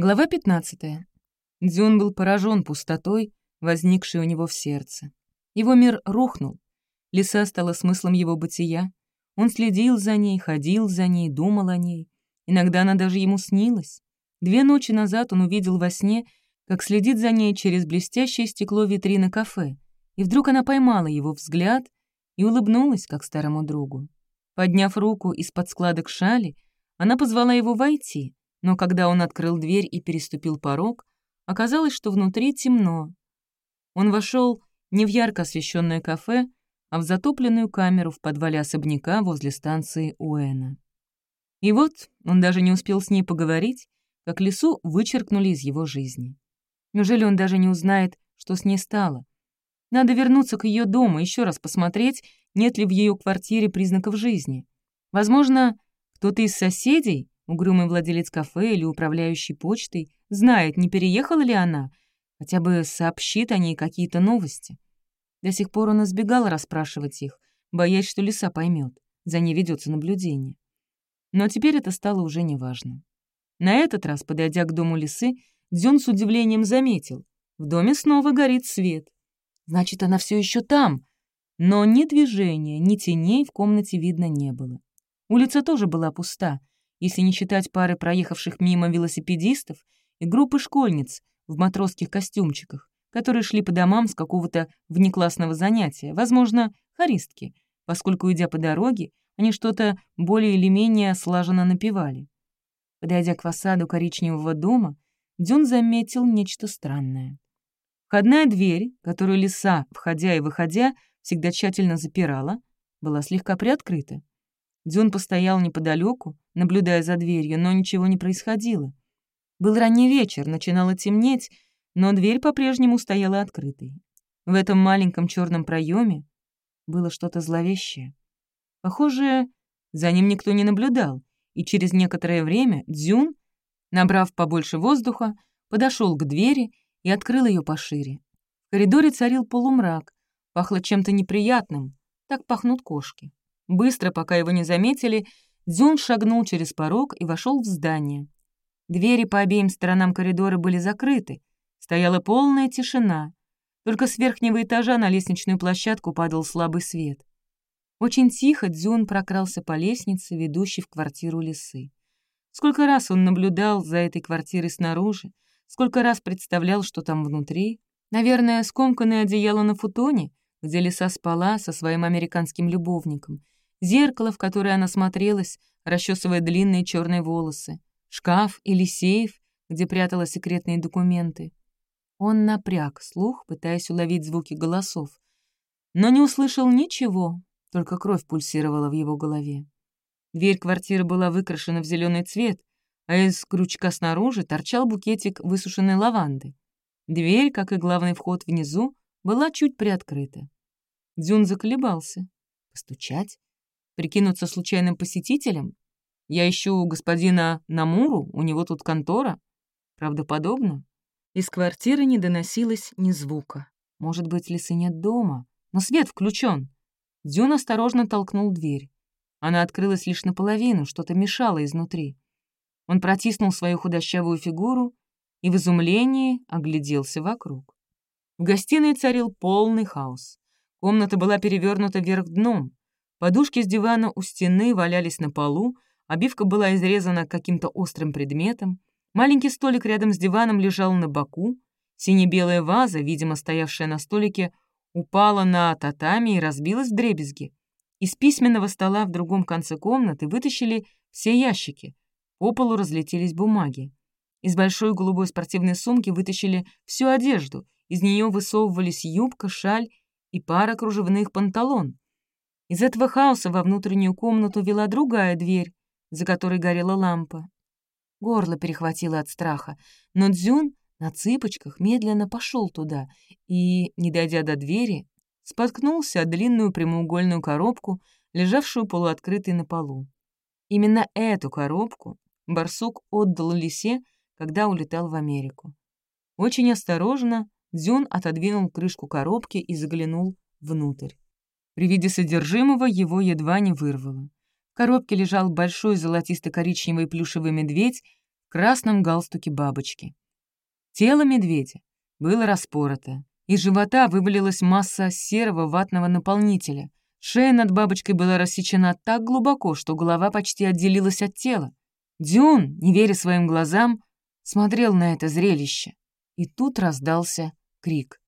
Глава 15. Дзюн был поражен пустотой, возникшей у него в сердце. Его мир рухнул. Лиса стала смыслом его бытия. Он следил за ней, ходил за ней, думал о ней. Иногда она даже ему снилась. Две ночи назад он увидел во сне, как следит за ней через блестящее стекло витрины кафе, и вдруг она поймала его взгляд и улыбнулась, как старому другу. Подняв руку из-под складок шали, она позвала его войти, но когда он открыл дверь и переступил порог, оказалось, что внутри темно. Он вошел не в ярко освещенное кафе, а в затопленную камеру в подвале особняка возле станции Уэна. И вот он даже не успел с ней поговорить, как лесу вычеркнули из его жизни. Неужели он даже не узнает, что с ней стало? Надо вернуться к ее дому, еще раз посмотреть, нет ли в ее квартире признаков жизни. Возможно, кто-то из соседей, угрюмый владелец кафе или управляющий почтой, знает, не переехала ли она, хотя бы сообщит о ней какие-то новости. До сих пор он избегал расспрашивать их, боясь, что лиса поймет, за ней ведется наблюдение. Но теперь это стало уже неважно. На этот раз, подойдя к дому лисы, Дзюн с удивлением заметил. В доме снова горит свет. Значит, она все еще там. Но ни движения, ни теней в комнате видно не было. Улица тоже была пуста, если не считать пары проехавших мимо велосипедистов и группы школьниц в матросских костюмчиках, которые шли по домам с какого-то внеклассного занятия, возможно, хористки, поскольку, идя по дороге, они что-то более или менее слаженно напевали. Подойдя к фасаду коричневого дома, Дюн заметил нечто странное. Входная дверь, которую лиса, входя и выходя, всегда тщательно запирала, была слегка приоткрыта. Дюн постоял неподалеку, наблюдая за дверью, но ничего не происходило. Был ранний вечер, начинало темнеть, но дверь по-прежнему стояла открытой. В этом маленьком черном проеме было что-то зловещее. Похоже, за ним никто не наблюдал, и через некоторое время Дзюн, набрав побольше воздуха, подошел к двери и открыл ее пошире. В коридоре царил полумрак, пахло чем-то неприятным, так пахнут кошки. Быстро, пока его не заметили, Дзюн шагнул через порог и вошел в здание. Двери по обеим сторонам коридора были закрыты, стояла полная тишина. Только с верхнего этажа на лестничную площадку падал слабый свет. Очень тихо Дзюн прокрался по лестнице, ведущей в квартиру лисы. Сколько раз он наблюдал за этой квартирой снаружи, сколько раз представлял, что там внутри. Наверное, скомканное одеяло на футоне, где лиса спала со своим американским любовником, зеркало, в которое она смотрелась, расчесывая длинные черные волосы, шкаф или сейф, где прятала секретные документы. Он напряг слух, пытаясь уловить звуки голосов, но не услышал ничего, только кровь пульсировала в его голове. Дверь квартиры была выкрашена в зеленый цвет, а из крючка снаружи торчал букетик высушенной лаванды. Дверь, как и главный вход внизу, была чуть приоткрыта. Дзюн заколебался. Постучать? Прикинуться случайным посетителем? Я ищу господина Намуру, у него тут контора. Правдоподобно? Из квартиры не доносилось ни звука. Может быть, лисы нет дома, но свет включен. Дзюн осторожно толкнул дверь. Она открылась лишь наполовину, что-то мешало изнутри. Он протиснул свою худощавую фигуру и в изумлении огляделся вокруг. В гостиной царил полный хаос. Комната была перевернута вверх дном. Подушки с дивана у стены валялись на полу, обивка была изрезана каким-то острым предметом, маленький столик рядом с диваном лежал на боку, сине-белая ваза, видимо, стоявшая на столике, упала на татами и разбилась в дребезги. Из письменного стола в другом конце комнаты вытащили все ящики. По полу разлетелись бумаги. Из большой голубой спортивной сумки вытащили всю одежду. Из нее высовывались юбка, шаль и пара кружевных панталон. Из этого хаоса во внутреннюю комнату вела другая дверь, за которой горела лампа. Горло перехватило от страха, но Дзюн на цыпочках медленно пошел туда и, не дойдя до двери, споткнулся о длинную прямоугольную коробку, лежавшую полуоткрытой на полу. Именно эту коробку барсук отдал лисе, когда улетал в Америку. Очень осторожно Дзюн отодвинул крышку коробки и заглянул внутрь. При виде содержимого его едва не вырвало. В коробке лежал большой золотисто-коричневый плюшевый медведь в красном галстуке бабочки. Тело медведя было распорото. Из живота вывалилась масса серого ватного наполнителя. Шея над бабочкой была рассечена так глубоко, что голова почти отделилась от тела. Дюн, не веря своим глазам, смотрел на это зрелище. И тут раздался крик.